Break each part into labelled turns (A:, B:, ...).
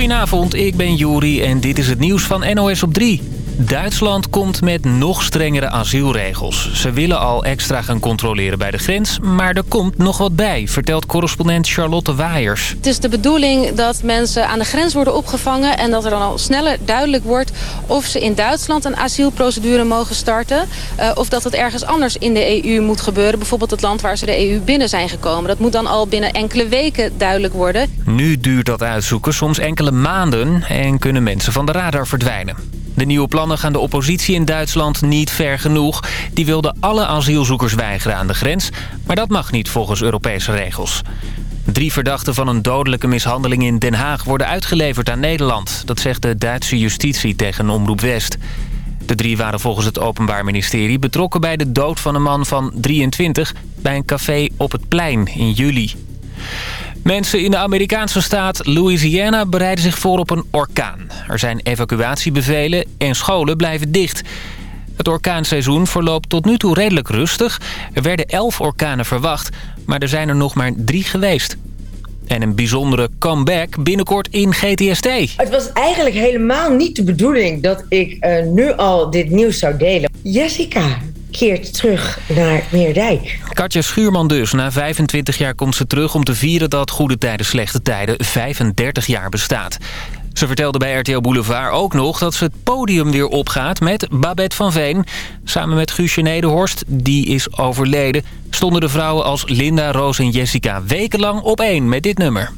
A: Goedenavond, ik ben Juri en dit is het nieuws van NOS op 3. Duitsland komt met nog strengere asielregels. Ze willen al extra gaan controleren bij de grens, maar er komt nog wat bij, vertelt correspondent Charlotte Waaiers.
B: Het is de bedoeling dat mensen aan de grens worden opgevangen en dat er dan al sneller duidelijk wordt of ze in Duitsland een asielprocedure mogen starten uh, of dat het ergens anders in de EU moet gebeuren, bijvoorbeeld het land waar ze de EU binnen zijn gekomen. Dat moet dan al binnen enkele weken duidelijk worden.
A: Nu duurt dat uitzoeken soms enkele maanden en kunnen mensen van de radar verdwijnen. De nieuwe plannen gaan de oppositie in Duitsland niet ver genoeg. Die wilden alle asielzoekers weigeren aan de grens, maar dat mag niet volgens Europese regels. Drie verdachten van een dodelijke mishandeling in Den Haag worden uitgeleverd aan Nederland. Dat zegt de Duitse justitie tegen Omroep West. De drie waren volgens het Openbaar Ministerie betrokken bij de dood van een man van 23... bij een café op het plein in juli. Mensen in de Amerikaanse staat Louisiana bereiden zich voor op een orkaan. Er zijn evacuatiebevelen en scholen blijven dicht. Het orkaanseizoen verloopt tot nu toe redelijk rustig. Er werden elf orkanen verwacht, maar er zijn er nog maar drie geweest. En een bijzondere comeback binnenkort in GTST.
C: Het was eigenlijk helemaal niet de bedoeling dat ik uh, nu al dit nieuws zou delen. Jessica, keert terug naar Meerdijk.
A: Katja Schuurman dus. Na 25 jaar komt ze terug om te vieren dat Goede Tijden Slechte Tijden 35 jaar bestaat. Ze vertelde bij RTL Boulevard ook nog dat ze het podium weer opgaat met Babette van Veen. Samen met Guusje Nederhorst, die is overleden, stonden de vrouwen als Linda, Roos en Jessica wekenlang op één met dit nummer.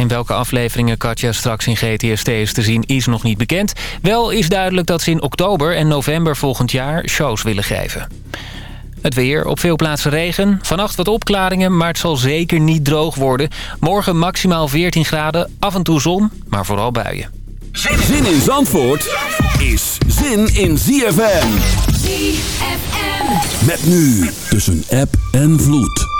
A: In welke afleveringen Katja straks in GTST is te zien is nog niet bekend. Wel is duidelijk dat ze in oktober en november volgend jaar shows willen geven. Het weer, op veel plaatsen regen. Vannacht wat opklaringen, maar het zal zeker niet droog worden. Morgen maximaal 14 graden, af en toe zon, maar vooral buien.
D: Zin in Zandvoort is zin in ZFM. ZFM. Met nu tussen app en vloed.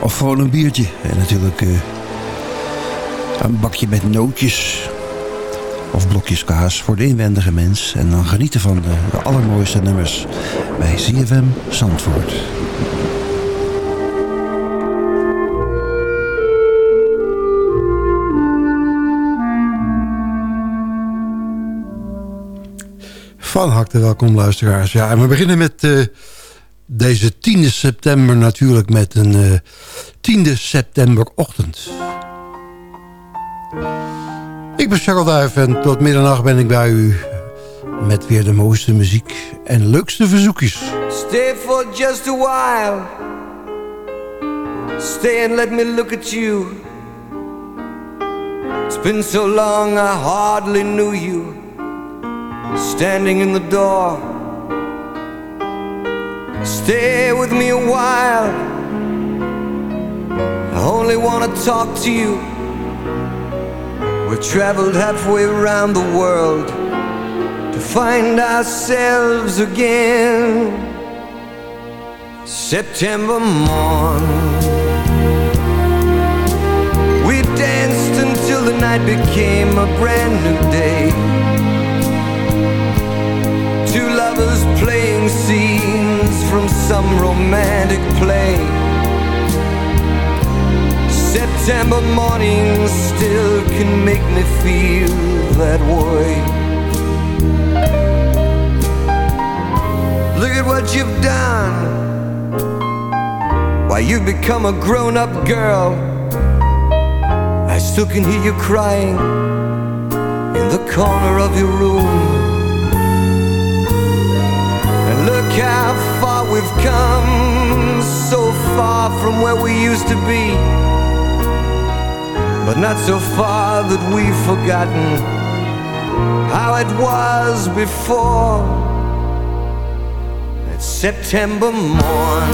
E: of gewoon een biertje. En natuurlijk uh, een bakje met nootjes. Of blokjes kaas voor de inwendige mens. En dan genieten van de, allermooiste nummers bij CFM Zandvoort. Van harte welkom luisteraars. Ja, en we beginnen met... Uh, deze 10 september natuurlijk met een uh, 10 septemberochtend. Ik ben Charles Duif en tot middernacht ben ik bij u met weer de mooiste muziek en leukste verzoekjes.
F: Stay for just a while. Stay and let me look at you. It's been so long I hardly knew you. Standing in the door. Stay with me a while. I only want to talk to you. We've traveled halfway around the world to find ourselves again. September morn. We danced until the night became a brand new day. Two lovers playing scenes from some romantic play. September morning still can make me feel that way. Look at what you've done. Why you've become a grown up girl, I still can hear you crying in the corner of your room. And look how we've come, so far from where we used to be. But not so far that we've forgotten how it was before. That September morn.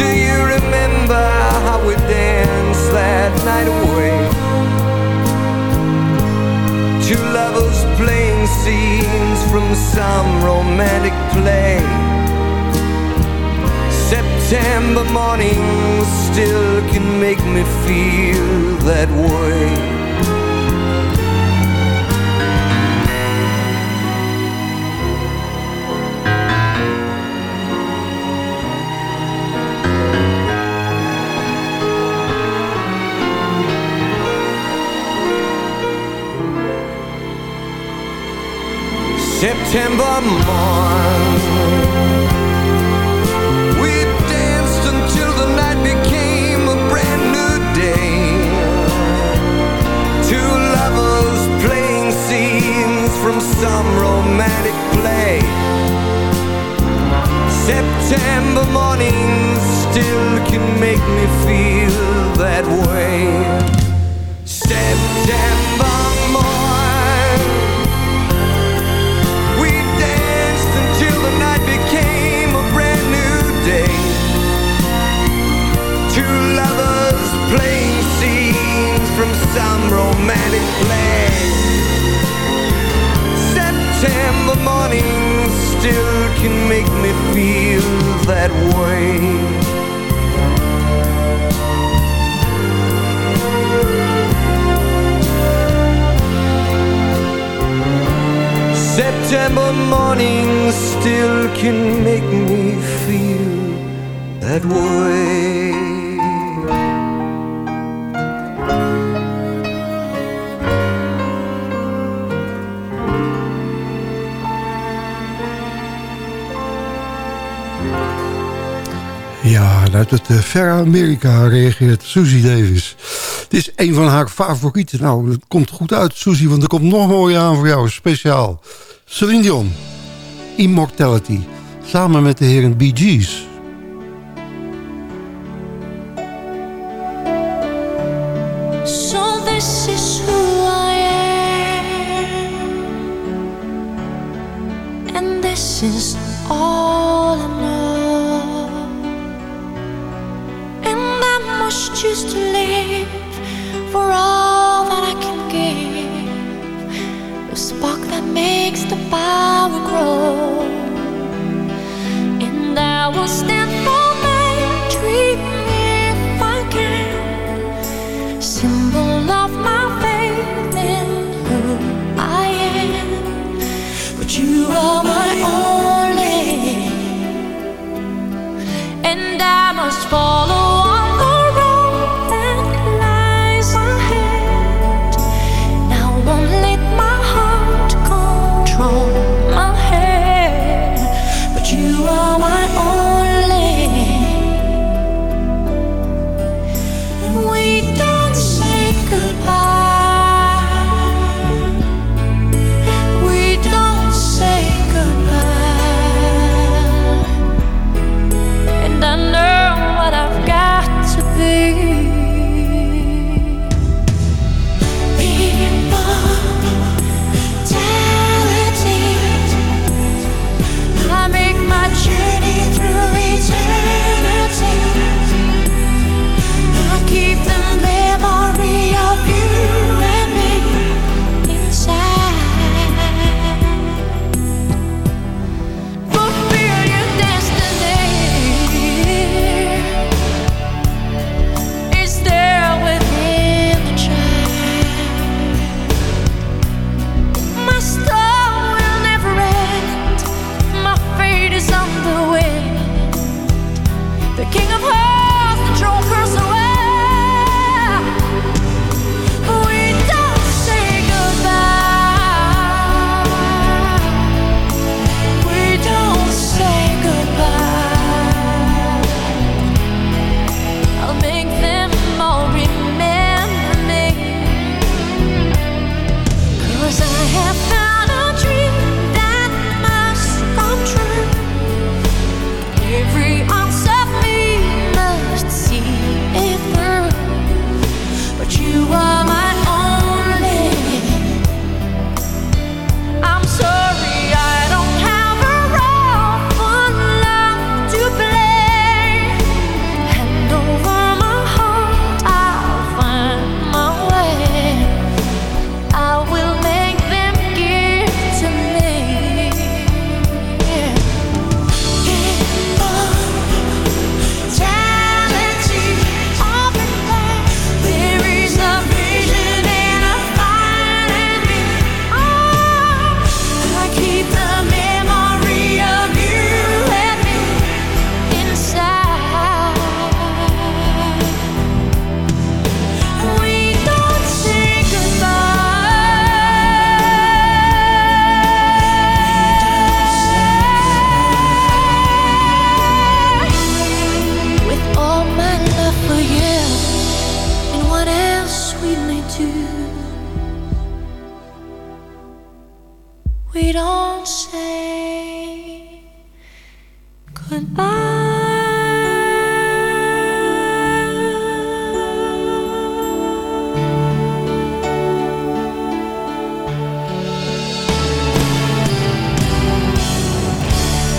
F: Do you remember how we danced that night away? Two lovers scenes from some romantic play. September mornings still can make me feel that way. September morn. We danced until the night became a brand new day. Two lovers playing scenes from some romantic play. September mornings still can make me feel that way. September lovers playing scenes from some romantic play September mornings still can make me feel that way. September mornings still can make me feel that way
G: Ja, uit het eh, verre Amerika reageert Susie Davis. Het is een van haar favorieten. Nou, het komt goed uit, Susie, want er komt nog mooie aan voor jou, speciaal. Celine Dion, Immortality, samen met de heren Bee Gees.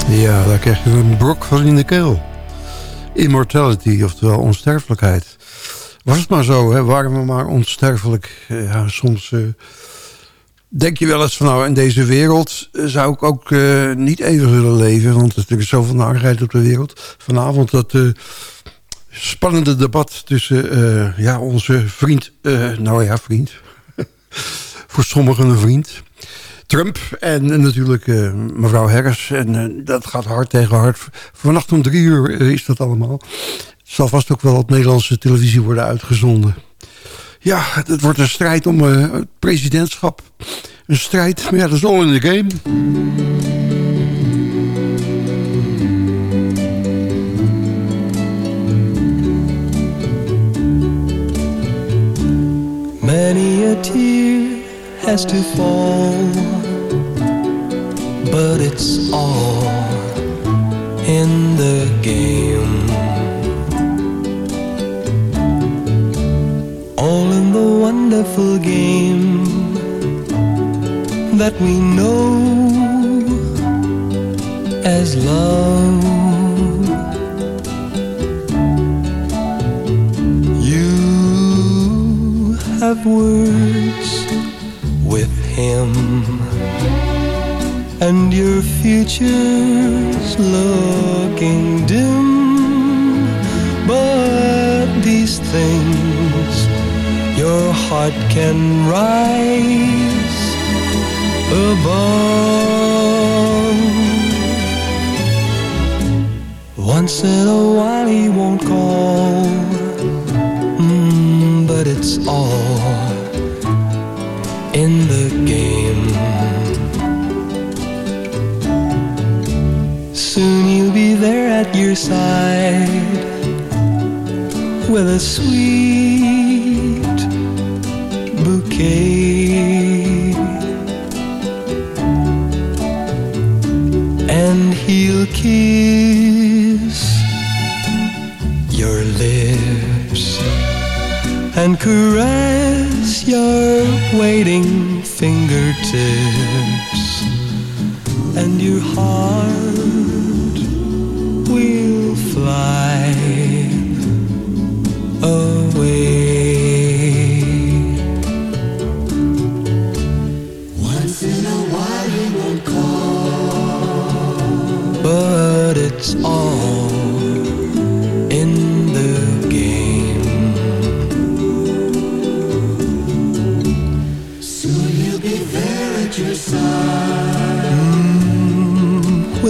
E: Ja, daar krijg je een brok van in de keel. Immortality, oftewel onsterfelijkheid. Was het maar zo, hè? waren we maar onsterfelijk. Ja, soms uh, denk je wel eens van nou, in deze wereld zou ik ook uh, niet even willen leven. Want er is zoveel narigheid op de wereld. Vanavond dat uh, spannende debat tussen ja, onze vriend, nou ja, vriend. Voor sommigen een vriend. Trump en natuurlijk mevrouw Harris. En dat gaat hard tegen hard. Vannacht om drie uur is dat allemaal. Het zal vast ook wel op Nederlandse televisie worden uitgezonden. Ja, het wordt een strijd om het presidentschap. Een strijd, maar ja, dat is all in the game.
H: Many a tear has to fall but it's all in the game. The wonderful game that we know as love. You have words with him and your future's looking dim. But these things your heart can rise above. Once in a while he won't call, mm, but it's all in the game. Soon he'll be there at your side with a sweet And he'll kiss your lips and caress your waiting fingertips. And your heart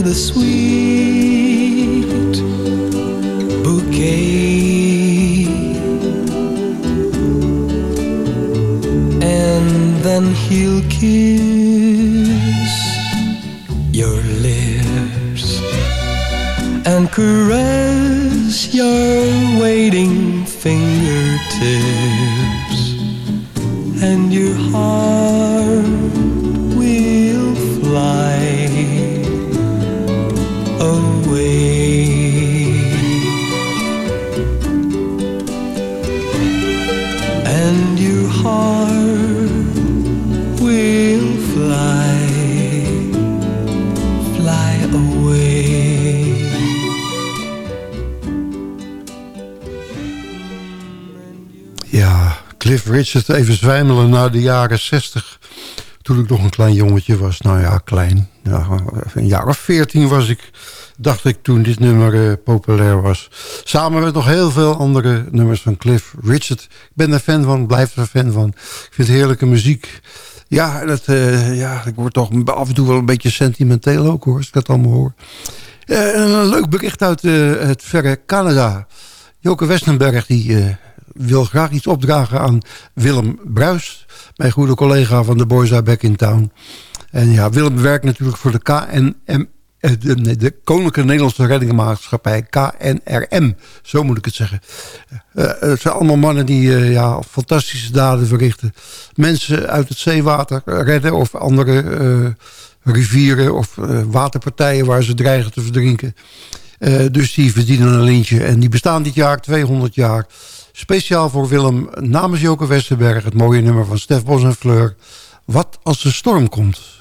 H: with a sweet bouquet. And then he'll kiss your lips and caress your waiting fingertips. And your heart
E: Richard even zwijmelen naar de jaren 60. Toen ik nog een klein jongetje was. Nou ja, klein. Ja, een jaar of veertien was ik. Dacht ik toen dit nummer eh, populair was. Samen met nog heel veel andere nummers van Cliff Richard. Ik ben er fan van, blijf er fan van. Ik vind heerlijke muziek. Ja, dat, eh, ja, ik word toch af en toe wel een beetje sentimenteel ook hoor. Als ik dat allemaal hoor. Eh, een leuk bericht uit het verre Canada. Joke Westenberg die, eh, wil graag iets opdragen aan Willem Bruis. Mijn goede collega van de Boys Back in Town. En ja, Willem werkt natuurlijk voor de KNM... eh, De, Koninklijke Nederlandse Reddingmaatschappij, KNRM, zo moet ik het zeggen. Eh, het zijn allemaal mannen die ja, fantastische daden verrichten. Mensen uit het zeewater redden of andere rivieren of waterpartijen waar ze dreigen te verdrinken. Eh, dus die verdienen een lintje. En die bestaan dit jaar 200 jaar. Speciaal voor Willem namens Joke Westerberg. Het mooie nummer van Stef Bos en Fleur. Wat als de storm komt?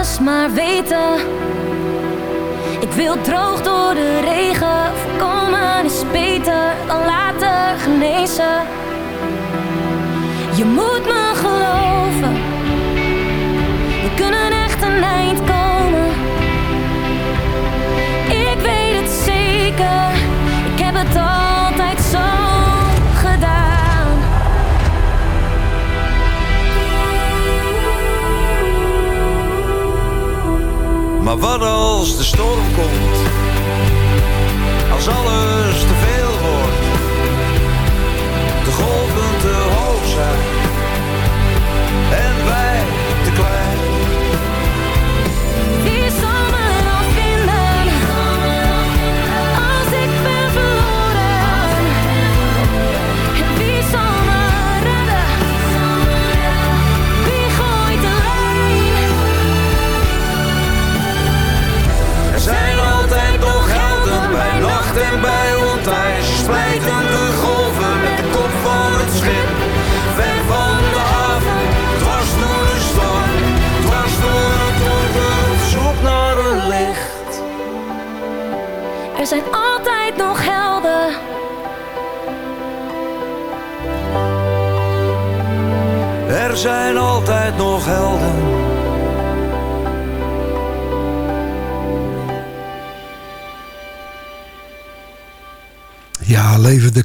G: Maar weten. Ik wil droog door de regen. Voorkomen is beter dan laten genezen. Je moet me geloven. We kunnen echt een eind komen. Ik weet het zeker. Ik heb het altijd
D: Maar wat als de storm komt? Als alles te veel wordt, de golven te hoog zijn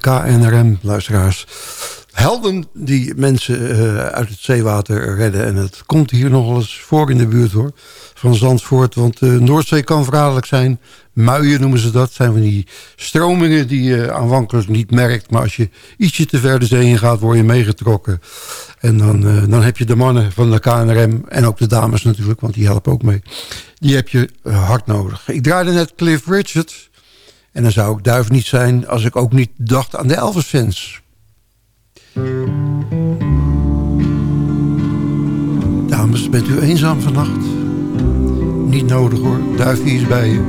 E: KNRM, luisteraars. Helden die mensen eh, uit het zeewater redden. En het komt hier nog eens voor in de buurt hoor. Van Zandvoort. Want de Noordzee kan verraderlijk zijn. Muien noemen ze dat. zijn van die stromingen die je aanvankelijk niet merkt. Maar als je ietsje te ver de zee in gaat, word je meegetrokken. En dan, eh, dan heb je de mannen van de KNRM. En ook de dames natuurlijk, want die helpen ook mee. Die heb je eh, hard nodig. Ik draaide net Cliff Richard. En dan zou ik duif niet zijn als ik ook niet dacht aan de Elvis-fans. Dames, bent u eenzaam vannacht? Niet nodig hoor, duifje is bij je.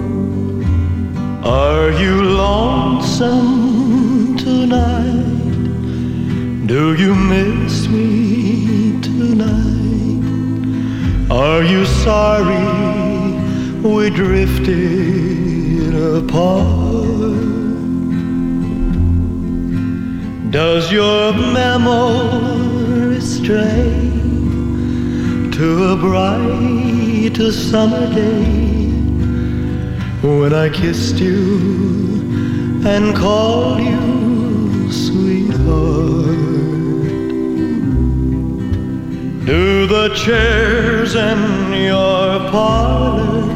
H: Are you lonesome tonight? Do you miss me tonight? Are you sorry we drifted apart? Does your memory stray to a bright summer day? when I kissed you and called you sweetheart. Do the chairs in your parlor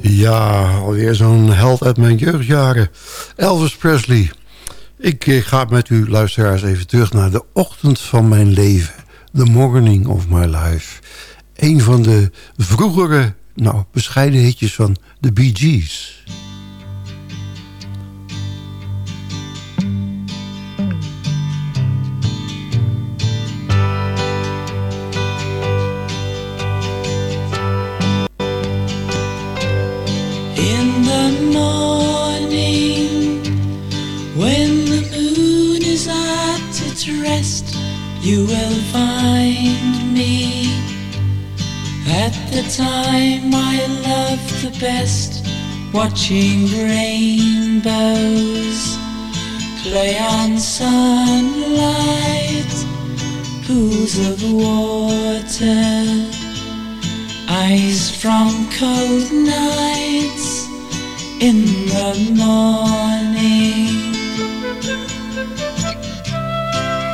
E: Ja, alweer zo'n held uit mijn jeugdjaren. Elvis Presley. Ik eh, ga met u luisteraars even terug naar de ochtend van mijn leven. The morning of my life. Een van de vroegere, nou, bescheiden hitjes van de Bee Gees.
I: You will find me at the time I love the best, watching rainbows play on sunlight, pools of water eyes from cold nights in the morning.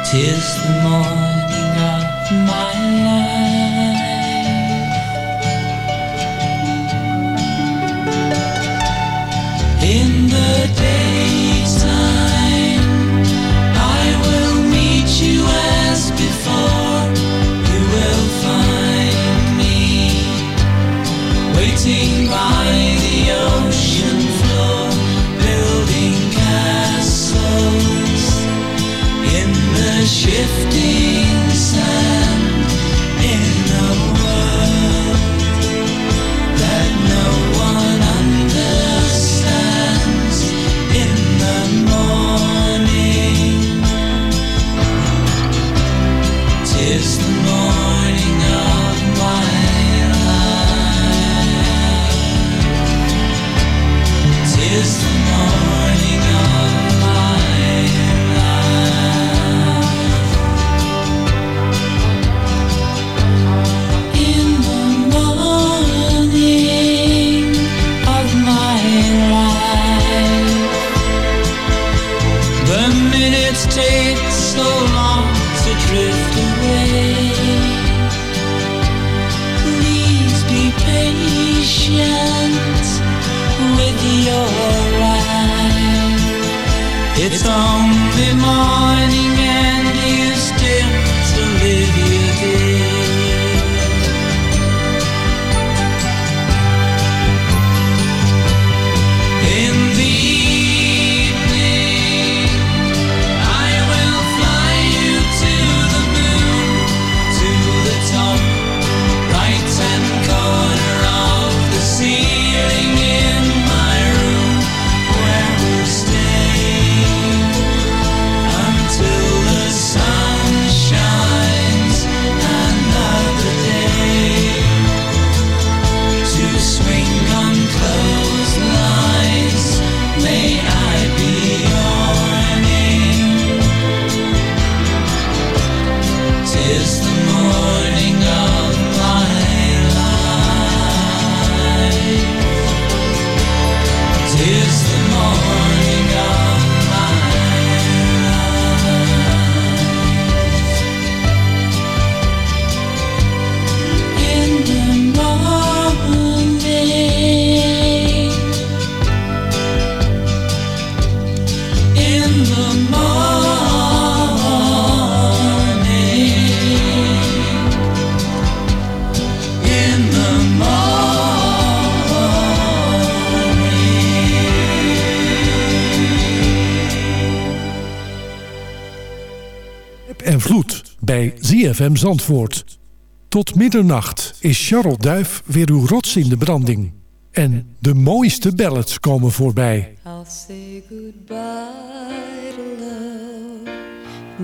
I: Tis the morning of my life. Shifting
J: ZFM. Tot middernacht is Charles Duif weer uw rots in de branding. En de mooiste ballads komen voorbij.
G: I'll say goodbye to love.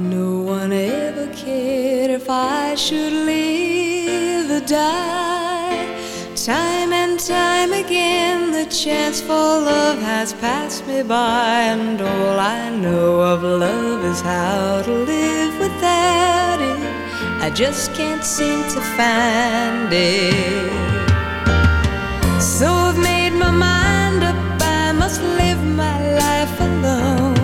G: No one ever cared if I should live or die. Time and time again, the chance for love has passed me by, and all I know of love is how to live without it. I just can't seem to find it. So I've made my mind up, I must live my life alone.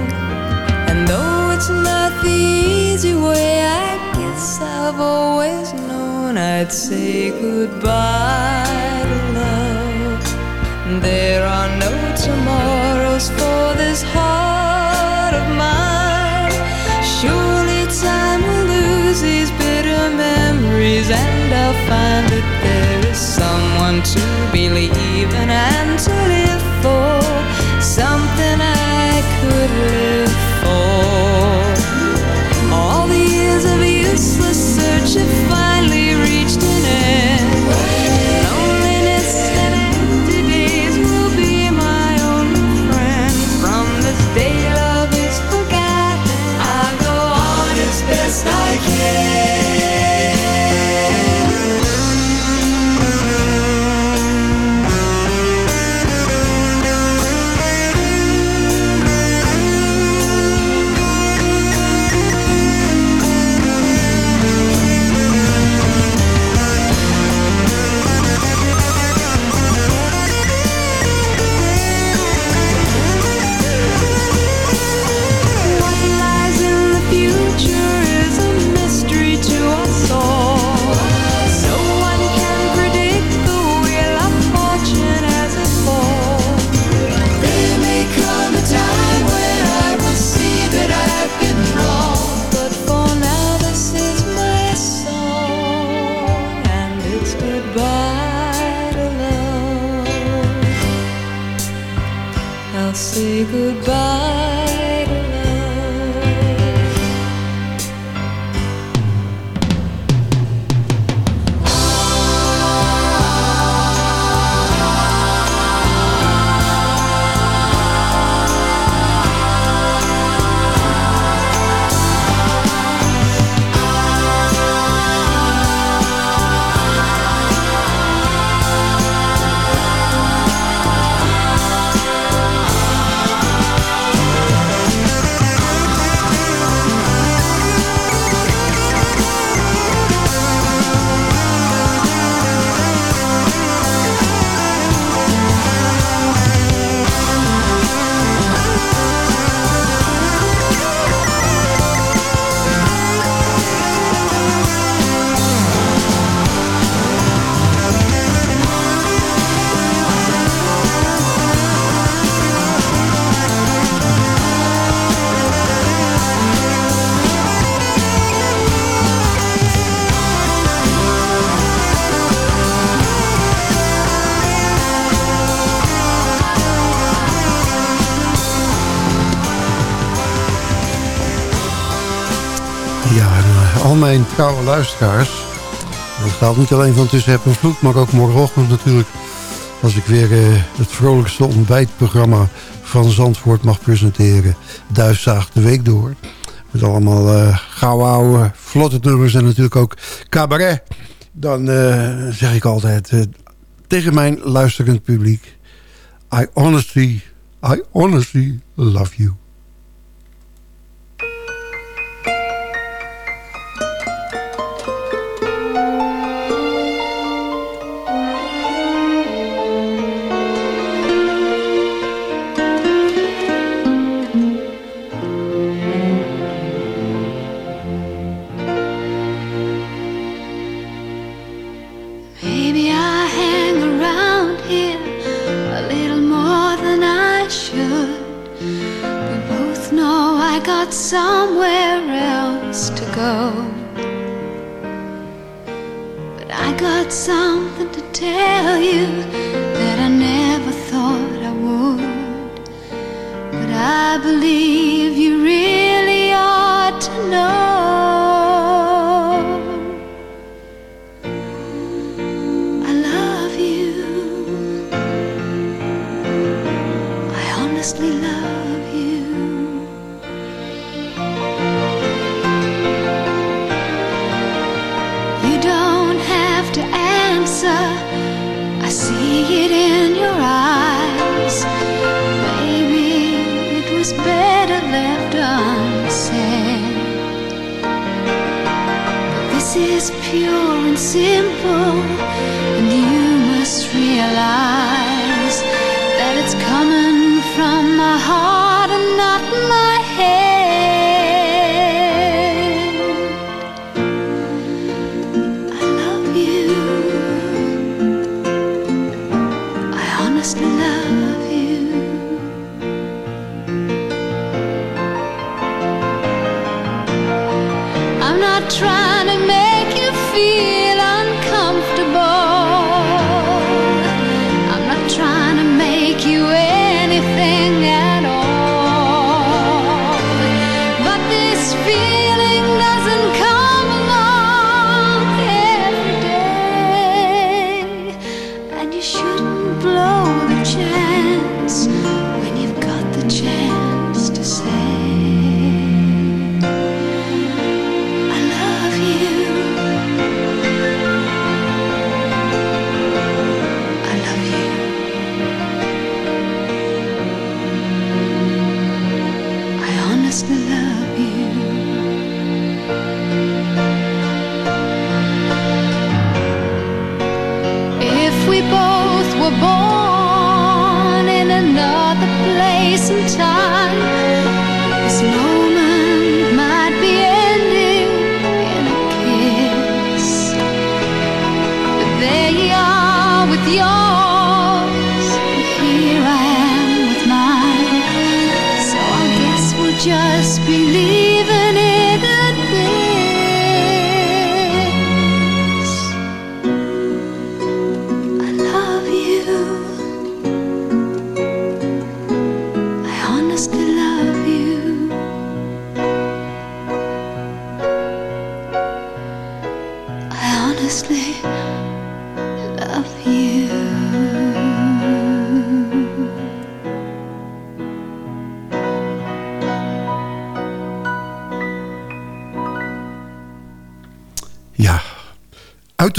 G: And though it's not the easy way, I guess I've always known I'd say goodbye to love. There are no tomorrows for this heart and I'll find that there is someone to believe in and
E: trouwe luisteraars. Dat gaat niet alleen van tussen heb en vloed, maar ook morgenochtend natuurlijk. Als ik weer eh, het vrolijkste ontbijtprogramma van Zandvoort mag presenteren. Duifzaag de week door. Met allemaal eh gouden oude, vlotte nummers en natuurlijk ook cabaret. Dan eh, zeg ik altijd eh, tegen mijn luisterend publiek. I honestly, I honestly love you.
K: I got
G: blow the chance. When you've got the chance to say,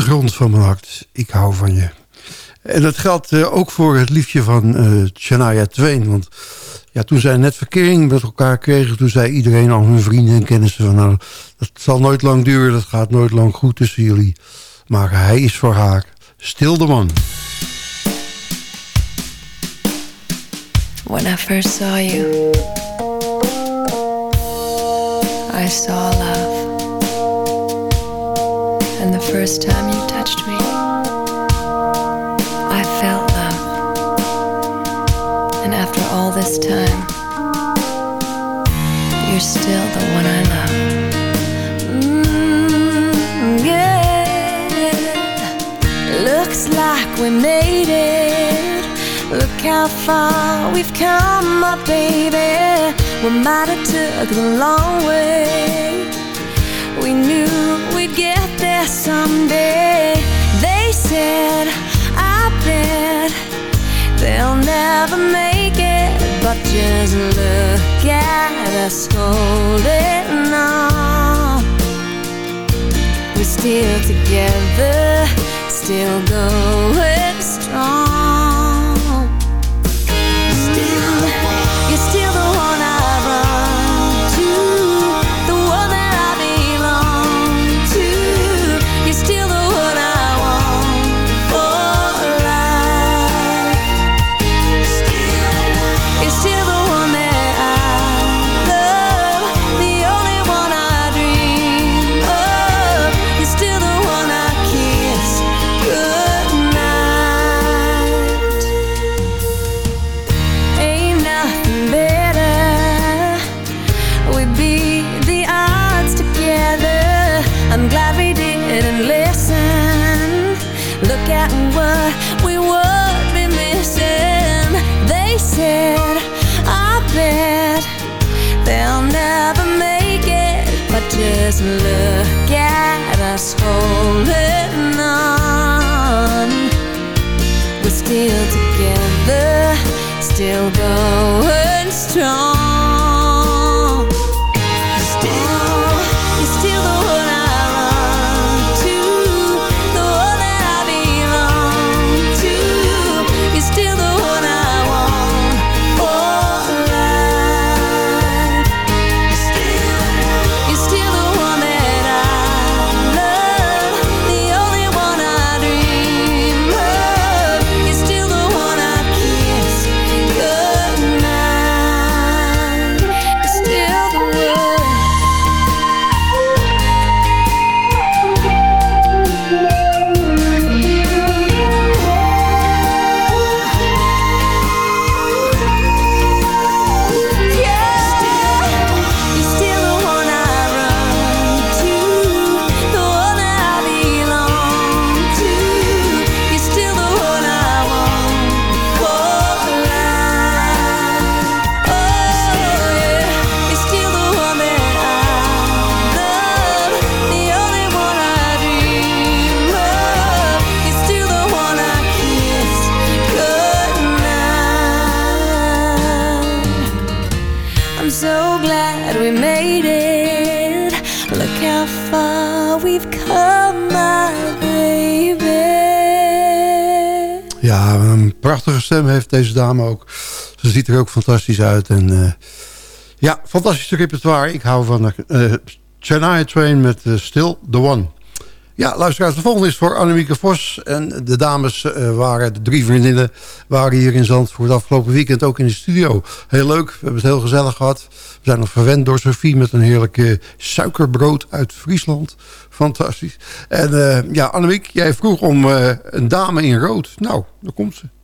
E: grond van mijn hart. Ik hou van je. En dat geldt eh, ook voor het liedje van eh Shania. Want ja, toen zij net verkering met elkaar kregen... toen zei iedereen, al hun vrienden en kennissen... van nou, dat zal nooit lang duren, dat gaat nooit lang goed tussen jullie. Maar hij is voor haar stil de man.
L: When I first saw you, I saw love. First time you touched me, I felt love. And after all this time, you're still the one I love.
G: Mm, yeah. Looks like we made it. Look how far we've come, my baby. We might have took the long way. We knew someday. They said, I bet they'll never make it. But just look at us holding on. We're still together, still going strong. together, still going strong.
H: heeft deze dame ook. Ze ziet er ook fantastisch uit. En, eh, ja, fantastisch repertoire. Ik hou van uh, Chennai Train met uh, Still The One. Ja, luisteraars, de volgende is voor Annemieke Vos. En de dames waren, de drie vriendinnen, waren hier in Zandvoort afgelopen weekend ook in de studio. Heel leuk, we hebben het heel gezellig gehad. We zijn nog verwend door Sophie met een heerlijke suikerbrood uit Friesland. Fantastisch. En uh, ja, Annemiek, jij vroeg om een dame in rood. Nou, daar komt ze.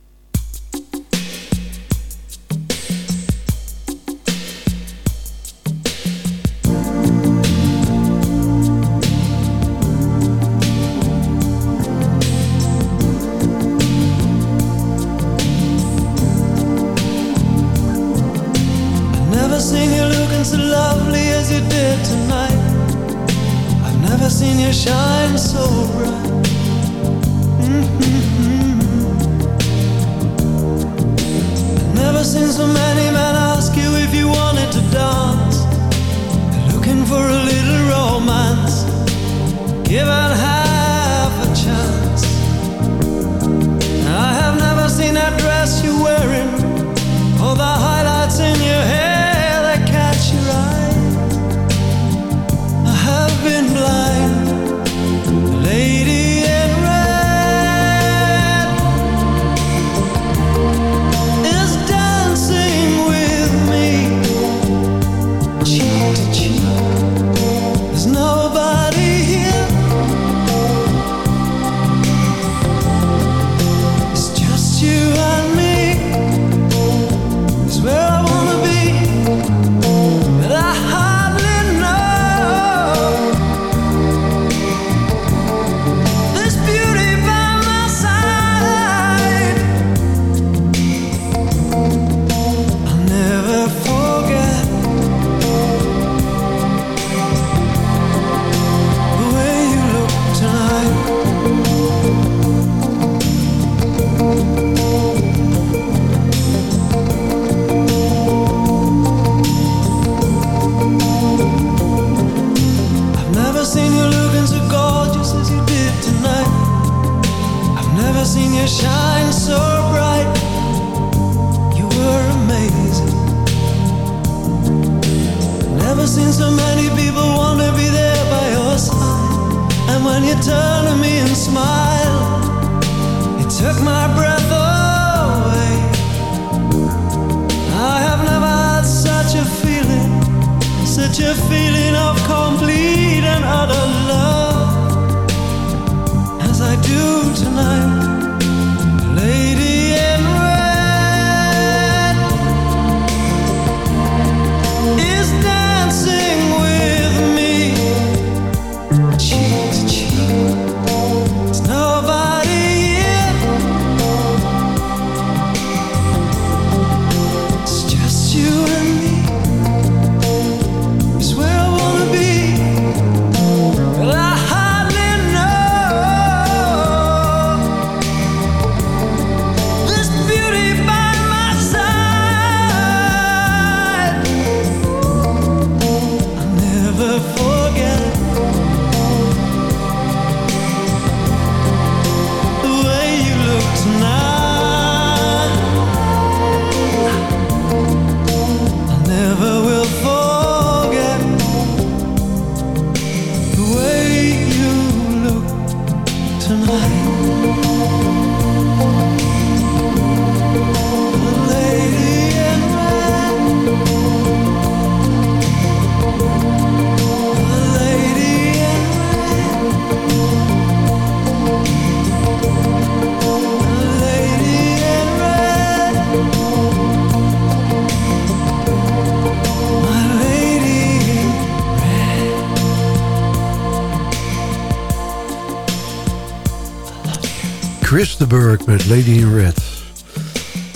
E: Christenberg met Lady in Red.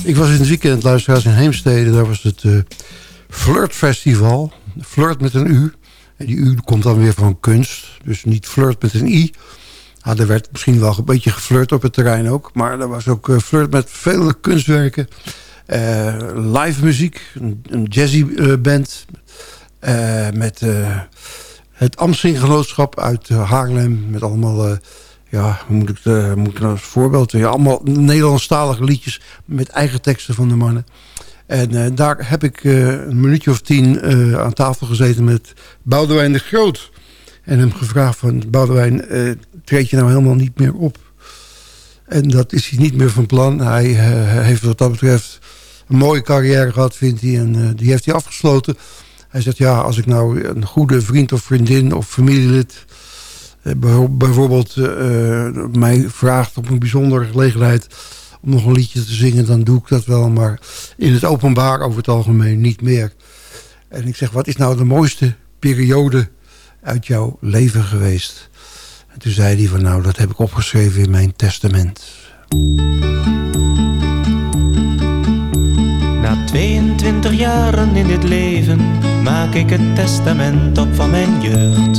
E: Ik was in het weekend, luisteraars, in Heemstede. Daar was het uh, Flirt Festival. Flirt met een U. En die U komt dan weer van kunst. Dus niet flirt met een I. Ah, er werd misschien wel een beetje geflirt op het terrein ook. Maar er was ook uh, flirt met vele kunstwerken. Uh, live muziek. Een, een jazzy band. met het Amstinggenootschap uit Haarlem. Met allemaal ja, hoe moet ik, uh, moet ik nou als voorbeeld... Ja, allemaal Nederlandstalige liedjes met eigen teksten van de mannen. En uh, daar heb ik uh, een minuutje of tien aan tafel gezeten met Boudewijn de Groot. En hem gevraagd van Boudewijn, treed je nou helemaal niet meer op? En dat is hij niet meer van plan. Hij heeft wat dat betreft een mooie carrière gehad, vindt hij. En die heeft hij afgesloten. Hij zegt, ja, als ik nou een goede vriend of vriendin of familielid eh, bijvoorbeeld uh, mij vraagt op een bijzondere gelegenheid om nog een liedje te zingen, dan doe ik dat wel. Maar in het openbaar over het algemeen niet meer. En ik zeg, wat is nou de mooiste periode uit jouw leven geweest? En toen zei hij van, nou, dat heb ik opgeschreven in mijn testament.
M: Na 22 jaren in dit leven maak ik het testament op van mijn jeugd.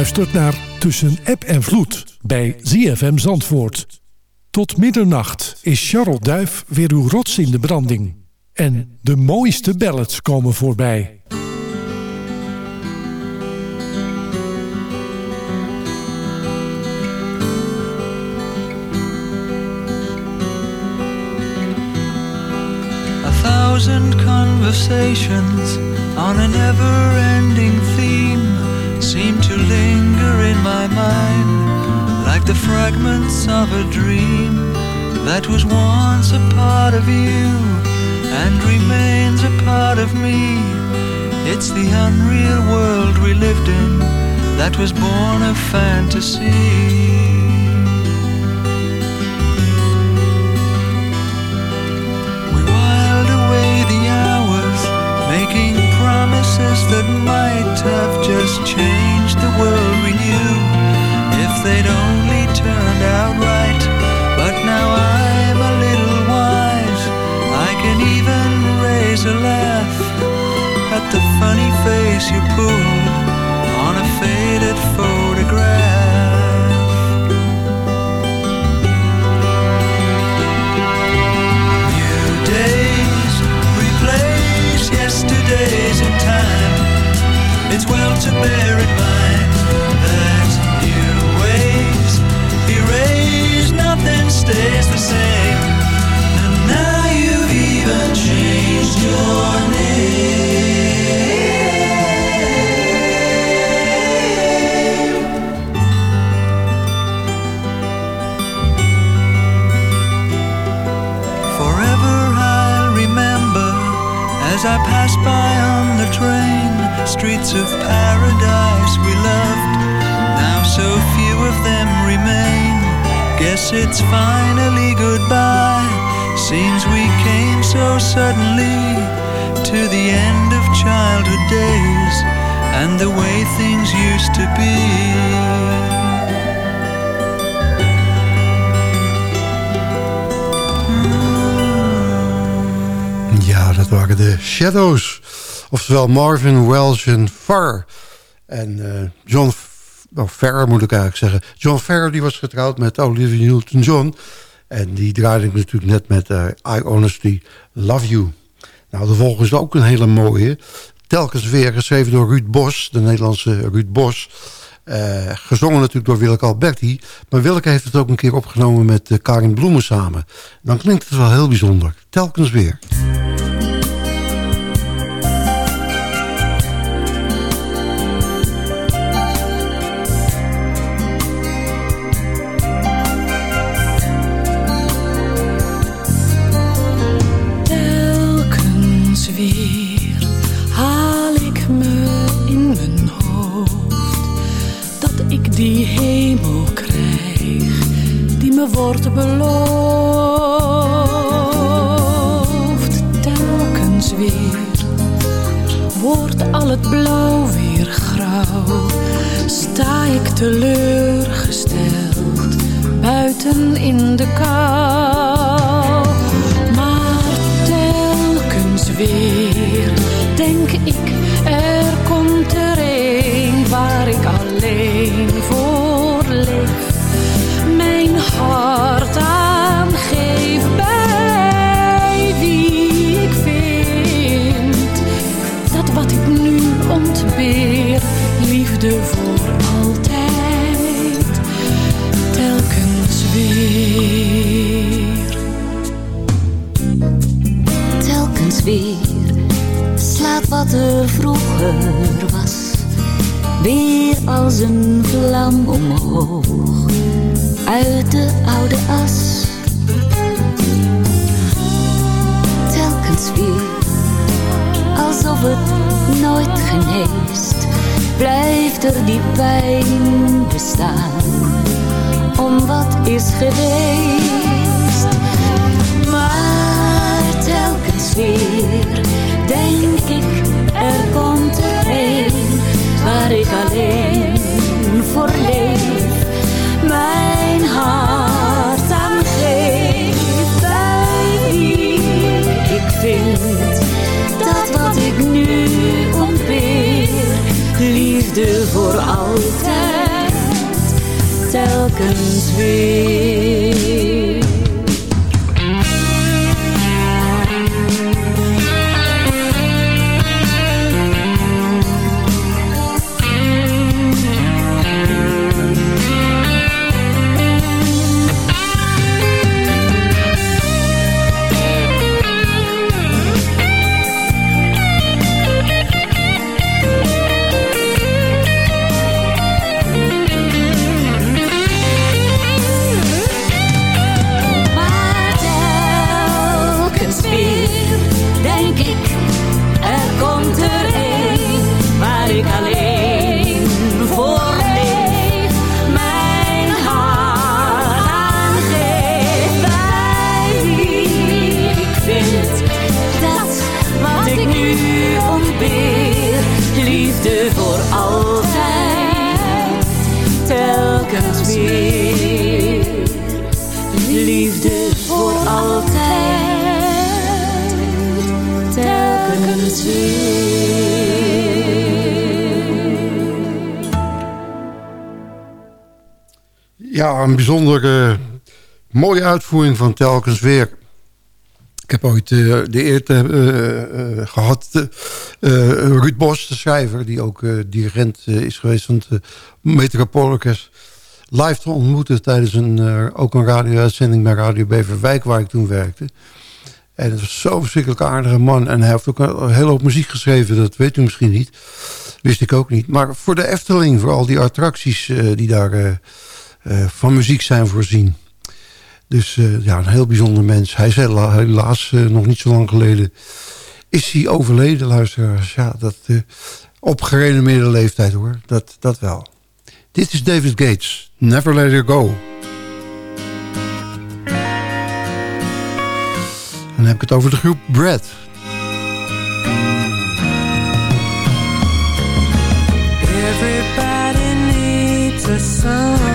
J: Luistert naar Tussen App en Vloed bij ZFM Zandvoort. Tot middernacht is Charles Duif weer uw rots in de branding. En de mooiste ballads komen voorbij.
N: A thousand conversations on a never-ending my mind
H: like the fragments of a dream that was once a part of you and remains a part of me. It's the unreal world we lived in that was born of fantasy. We whiled away the hours, making promises that might funny face you pulled on a faded photograph. New days replace yesterdays in time. It's well to bear in mind that new ways erase nothing stays the same. And now you've even changed your as I pass by on the train streets of paradise we loved. Now so few of them remain. Guess it's finally goodbye. Seems we came so suddenly to the end of childhood days and the way things used to be.
E: Waren de Shadows. Oftewel Marvin, Welsh en Farr. En eh, John oh, Farrer moet ik eigenlijk zeggen. John Farrer die was getrouwd met Olivia Newton-John. En die draaide ik natuurlijk net met eh, I Honestly Love You. Nou, de volgende is ook een hele mooie. Telkens weer geschreven door Ruud Bos, de Nederlandse Ruud Bos. Eh, gezongen natuurlijk door Willeke Alberti. Maar Willeke heeft het ook een keer opgenomen met Karin Bloemen samen. Dan klinkt het wel heel bijzonder. Telkens weer.
G: Wordt beloofd. Telkens weer wordt al het blauw weer grauw, sta ik teleurgesteld buiten in de kou. Maar telkens weer denk ik, er komt er een waar ik alleen voor leef. Mijn hart wat
O: er vroeger was weer als een vlam omhoog uit de oude as. Telkens weer alsof het nooit geneest, blijft er die pijn bestaan om wat is geweest.
E: Van Telkens Weer. Ik heb ooit eh, de eer eh, eh, gehad eh, eh, Ruud Bos, de schrijver... die ook dirigent is geweest van het uh, Metropoolorkest... live te ontmoeten tijdens een, ook een radio-uitzending bij Radio Beverwijk... waar ik toen werkte. En het was zo'n verschrikkelijk aardige man. En hij heeft ook een, hele hoop muziek geschreven. Dat weet u misschien niet. Wist ik ook niet. Maar voor de Efteling, voor al die attracties die daar van muziek zijn voorzien. Dus eh, ja, een heel bijzonder mens. Hij hela- helaas eh, nog niet zo lang geleden... is hij overleden, luisteraars. Ja, dat, eh, op gerenommeerde leeftijd hoor. Dat, dat wel. Dit is David Gates. Never Let Her Go. En dan heb ik het over de groep Brad.
G: Everybody needs a someone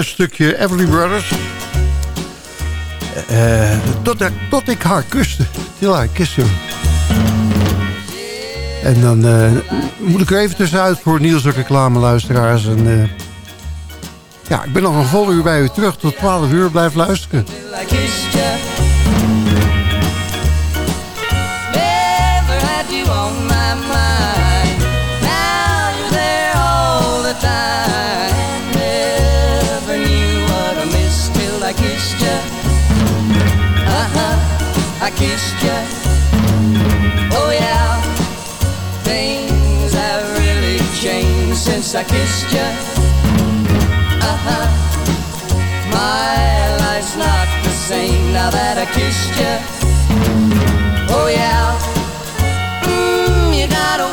E: een klein stukje Everly Brothers. Eh, tot, tot ik haar kuste. I kissed her. En dan eh, moet ik er even tussenuit voor Niels reclameluisteraars. En, eh, ja, ik ben nog een vol uur bij u terug. Tot 12 uur. Blijf luisteren.
P: I I kissed you. Oh yeah, things have really changed since I kissed you. Uh huh. My life's not the same now that I kissed you. Oh yeah, mm, you got a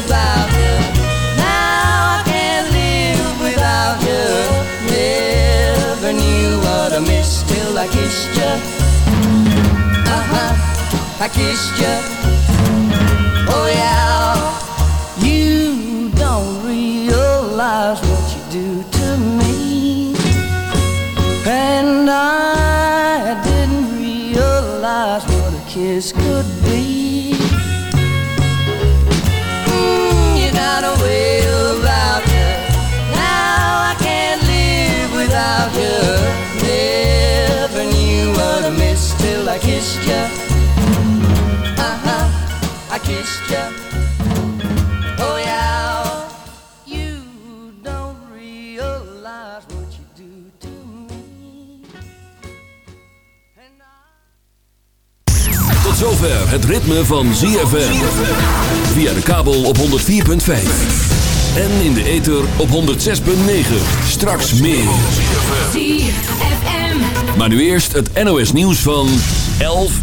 P: about you. Now I can't live without you. Never knew what I missed till I kissed you. I kissed you. Oh yeah, you don't realize what you do to me, and I didn't realize what a kiss could be. Mm, you got a kissed you. Oh yeah, you don't realize what you do to me.
D: Tot zover het ritme van ZFM. Via de kabel op 104.5. En in de ether op 106.9. Straks meer.
O: ZFM.
D: Maar nu eerst het NOS nieuws van 11 uur.